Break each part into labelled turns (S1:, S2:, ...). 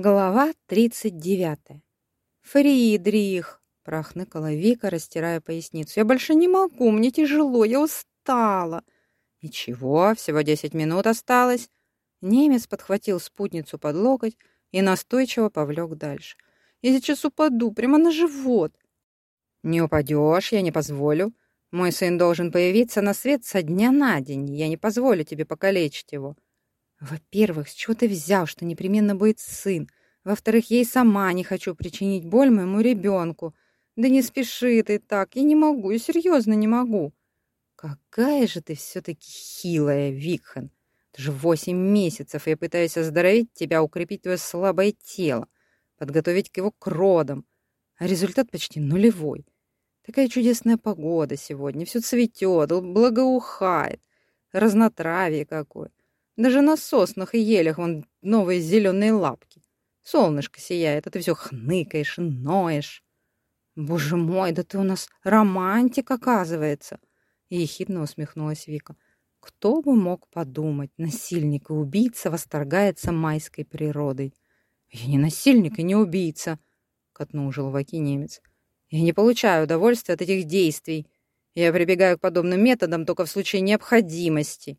S1: Глава 39. «Фридрих!» — прохныкала Вика, растирая поясницу. «Я больше не могу, мне тяжело, я устала». «Ничего, всего десять минут осталось». Немец подхватил спутницу под локоть и настойчиво повлек дальше. «Я сейчас упаду, прямо на живот». «Не упадешь, я не позволю. Мой сын должен появиться на свет со дня на день. Я не позволю тебе покалечить его». Во-первых, с чего ты взял, что непременно будет сын? Во-вторых, я и сама не хочу причинить боль моему ребенку. Да не спеши ты так, я не могу, я серьезно не могу. Какая же ты все-таки хилая, Викхан. Это же восемь месяцев, я пытаюсь оздоровить тебя, укрепить твое слабое тело, подготовить к его к родам. А результат почти нулевой. Такая чудесная погода сегодня, все цветет, благоухает, разнотравие какое. Даже на соснах и елях вон новые зеленые лапки. Солнышко сияет, а ты все хныкаешь ноешь. Боже мой, да ты у нас романтик, оказывается. Ехидно усмехнулась Вика. Кто бы мог подумать, насильник и убийца восторгается майской природой. Я не насильник и не убийца, катнул желваки немец. Я не получаю удовольствия от этих действий. Я прибегаю к подобным методам только в случае необходимости.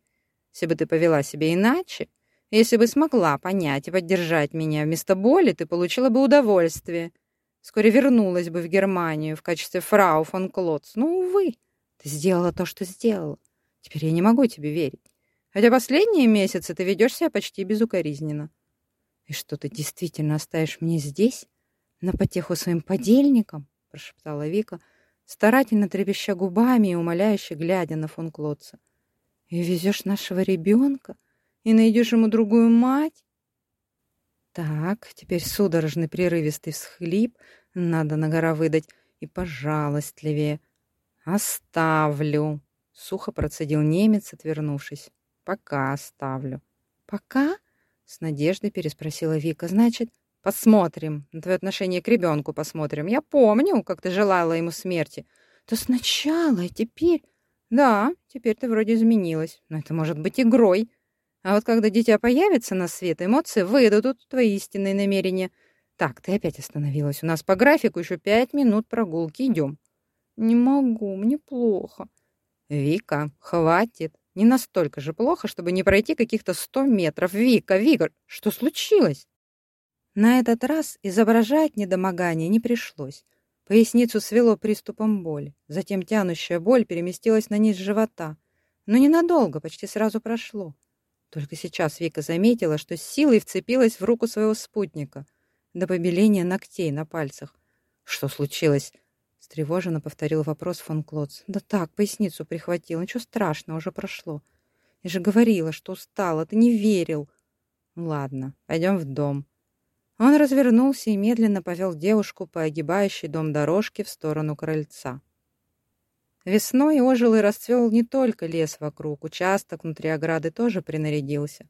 S1: Если бы ты повела себя иначе, если бы смогла понять и поддержать меня вместо боли, ты получила бы удовольствие. Вскоре вернулась бы в Германию в качестве фрау фон Клотц. Но, увы, ты сделала то, что сделала. Теперь я не могу тебе верить. Хотя последние месяцы ты ведешь себя почти безукоризненно. И что ты действительно оставишь мне здесь, на потеху своим подельникам? прошептала Вика, старательно трепеща губами и умоляюще глядя на фон Клотца. И везешь нашего ребенка? И найдешь ему другую мать? Так, теперь судорожный прерывистый всхлип надо на гора выдать и пожалостливее. Оставлю, сухо процедил немец, отвернувшись. Пока оставлю. Пока? С надеждой переспросила Вика. Значит, посмотрим. На твое отношение к ребенку посмотрим. Я помню, как ты желала ему смерти. То сначала, а теперь... Да, теперь ты вроде изменилась, но это может быть игрой. А вот когда дитя появится на свет, эмоции выдадут твои истинные намерения. Так, ты опять остановилась. У нас по графику еще пять минут прогулки. Идем. Не могу, мне плохо. Вика, хватит. Не настолько же плохо, чтобы не пройти каких-то сто метров. Вика, Вика, что случилось? На этот раз изображать недомогание не пришлось. Поясницу свело приступом боли. Затем тянущая боль переместилась на низ живота. Но ненадолго, почти сразу прошло. Только сейчас Вика заметила, что с силой вцепилась в руку своего спутника до побеления ногтей на пальцах. «Что случилось?» — встревоженно повторил вопрос фон Клотц. «Да так, поясницу прихватил. Ничего страшного, уже прошло. Я же говорила, что устала. Ты не верил». «Ладно, пойдем в дом. Он развернулся и медленно повел девушку по огибающей дом дорожке в сторону крыльца. Весной ожил и расцвел не только лес вокруг, участок внутри ограды тоже принарядился.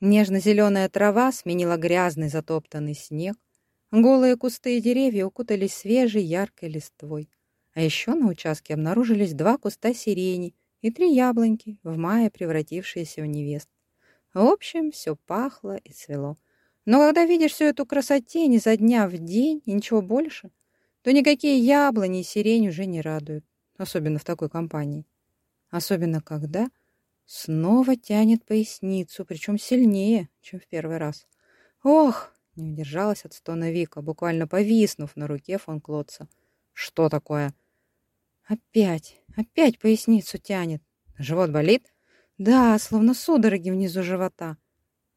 S1: Нежно-зеленая трава сменила грязный затоптанный снег, голые кусты и деревья укутались свежей яркой листвой. А еще на участке обнаружились два куста сирени и три яблоньки, в мае превратившиеся в невест. В общем, все пахло и цвело. Но когда видишь всю эту красотень изо дня в день и ничего больше, то никакие яблони и сирень уже не радуют, особенно в такой компании. Особенно когда снова тянет поясницу, причем сильнее, чем в первый раз. Ох, не удержалась от стона Вика, буквально повиснув на руке фон Клотца. Что такое? Опять, опять поясницу тянет. Живот болит? Да, словно судороги внизу живота.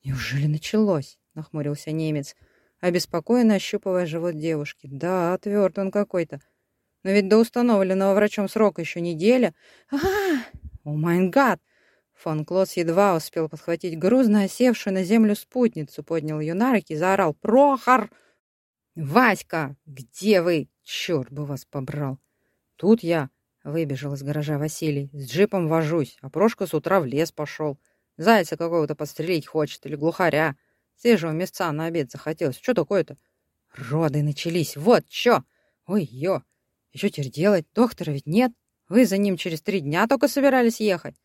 S1: Неужели началось? Нахмурился немец, обеспокоенно ощупывая живот девушки. Да, тверд он какой-то. Но ведь до установленного врачом срока еще неделя. А, о майн гад! Фон Клосс едва успел подхватить грузно осевшую на землю спутницу, поднял ее на руки и заорал «Прохор! Васька, где вы? Черт бы вас побрал!» «Тут я!» — выбежал из гаража Василий. «С джипом вожусь, а Прошка с утра в лес пошел. Зайца какого-то подстрелить хочет или глухаря. Свежего мясца на обед захотелось. Что такое-то? Роды начались. Вот что. Ой-ё. И что теперь делать? Доктора ведь нет. Вы за ним через три дня только собирались ехать.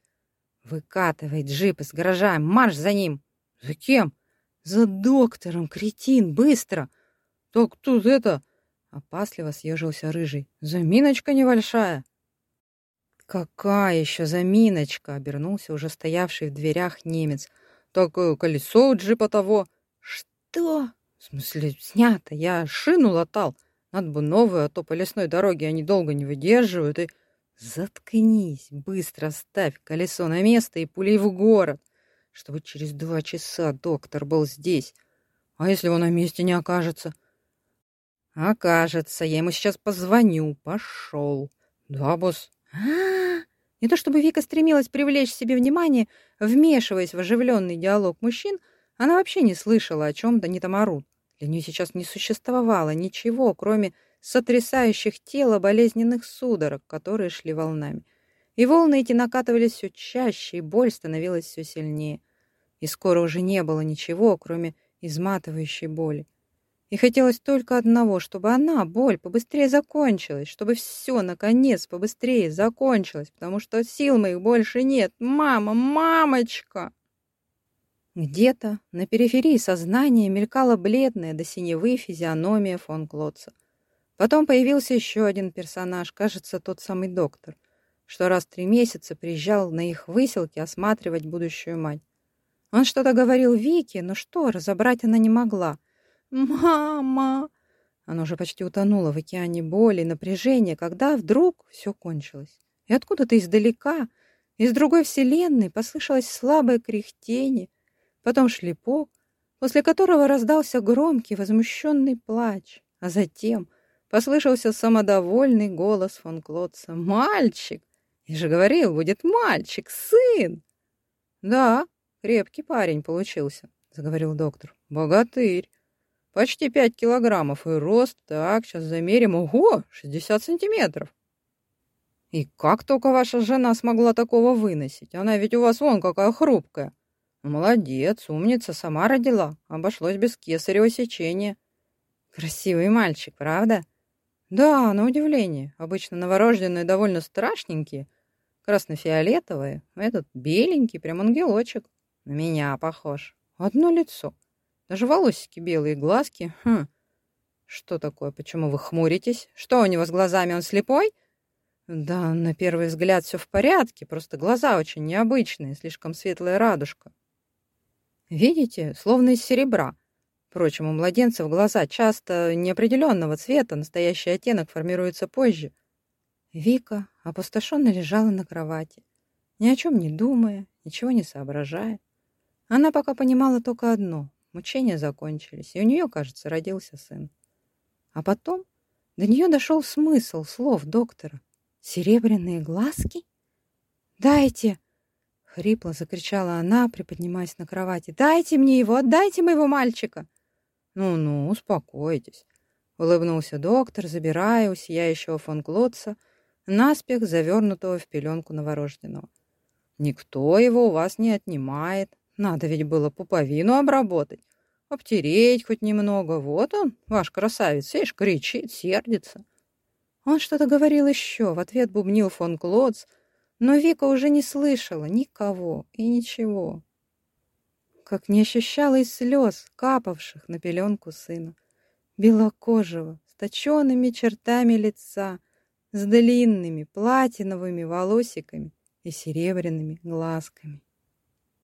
S1: Выкатывай джип из гаража. Марш за ним. За кем? За доктором, кретин, быстро! Так тут это... Опасливо съежился рыжий. Заминочка небольшая. Какая еще заминочка? Обернулся уже стоявший в дверях немец. Так колесо у джипа того. Что? В смысле, снято. Я шину латал. Надо бы новую, а то по лесной дороге они долго не выдерживают. И... Заткнись, быстро ставь колесо на место и пулей в город, чтобы через два часа доктор был здесь. А если он на месте не окажется? Окажется, я ему сейчас позвоню. Пошел. Да, босс. А -а -а. Не то чтобы Вика стремилась привлечь себе внимание, вмешиваясь в оживленный диалог мужчин, она вообще не слышала, о чем да там орут. Для нее сейчас не существовало ничего, кроме сотрясающих тело болезненных судорог, которые шли волнами. И волны эти накатывались все чаще, и боль становилась все сильнее. И скоро уже не было ничего, кроме изматывающей боли. И хотелось только одного, чтобы она, боль, побыстрее закончилась, чтобы все, наконец, побыстрее закончилось, потому что сил моих больше нет. Мама, мамочка! Где-то на периферии сознания мелькала бледная до синевы физиономия фон Клотца. Потом появился еще один персонаж, кажется, тот самый доктор, что раз в три месяца приезжал на их выселки осматривать будущую мать. Он что-то говорил Вике, но что, разобрать она не могла. «Мама!» Она уже почти утонула в океане боли и напряжения, когда вдруг все кончилось. И откуда-то издалека, из другой вселенной, послышалось слабое кряхтение — потом шлепок, после которого раздался громкий возмущенный плач, а затем послышался самодовольный голос фон Клотца. «Мальчик! Я же говорил, будет мальчик, сын!» «Да, крепкий парень получился», — заговорил доктор. «Богатырь. Почти пять килограммов и рост. Так, сейчас замерим. Ого, шестьдесят сантиметров. И как только ваша жена смогла такого выносить? Она ведь у вас вон какая хрупкая. Молодец, умница, сама родила. Обошлось без кесарево сечения. Красивый мальчик, правда? Да, на удивление. Обычно новорожденные довольно страшненькие. Красно-фиолетовые. Этот беленький, прям ангелочек. На меня похож. Одно лицо. Даже волосики белые, глазки. Хм. Что такое? Почему вы хмуритесь? Что у него с глазами? Он слепой? Да, на первый взгляд все в порядке, просто глаза очень необычные, слишком светлая радужка. Видите, словно из серебра. Впрочем, у младенцев глаза часто неопределенного цвета, настоящий оттенок формируется позже. Вика опустошенно лежала на кровати, ни о чем не думая, ничего не соображая. Она пока понимала только одно — мучения закончились, и у нее, кажется, родился сын. А потом до нее дошел смысл слов доктора. «Серебряные глазки? Дайте!» Хрипло закричала она, приподнимаясь на кровати. «Дайте мне его! Отдайте моего мальчика!» «Ну-ну, успокойтесь!» Улыбнулся доктор, забирая у сияющего фон Клотца наспех завернутого в пеленку новорожденного. «Никто его у вас не отнимает. Надо ведь было пуповину обработать, обтереть хоть немного. Вот он, ваш красавец, видишь, кричит, сердится». Он что-то говорил еще, в ответ бубнил фон Клотц, но Вика уже не слышала никого и ничего. Как не ощущала и слез, капавших на пеленку сына. Белокожего, с точенными чертами лица, с длинными платиновыми волосиками и серебряными глазками.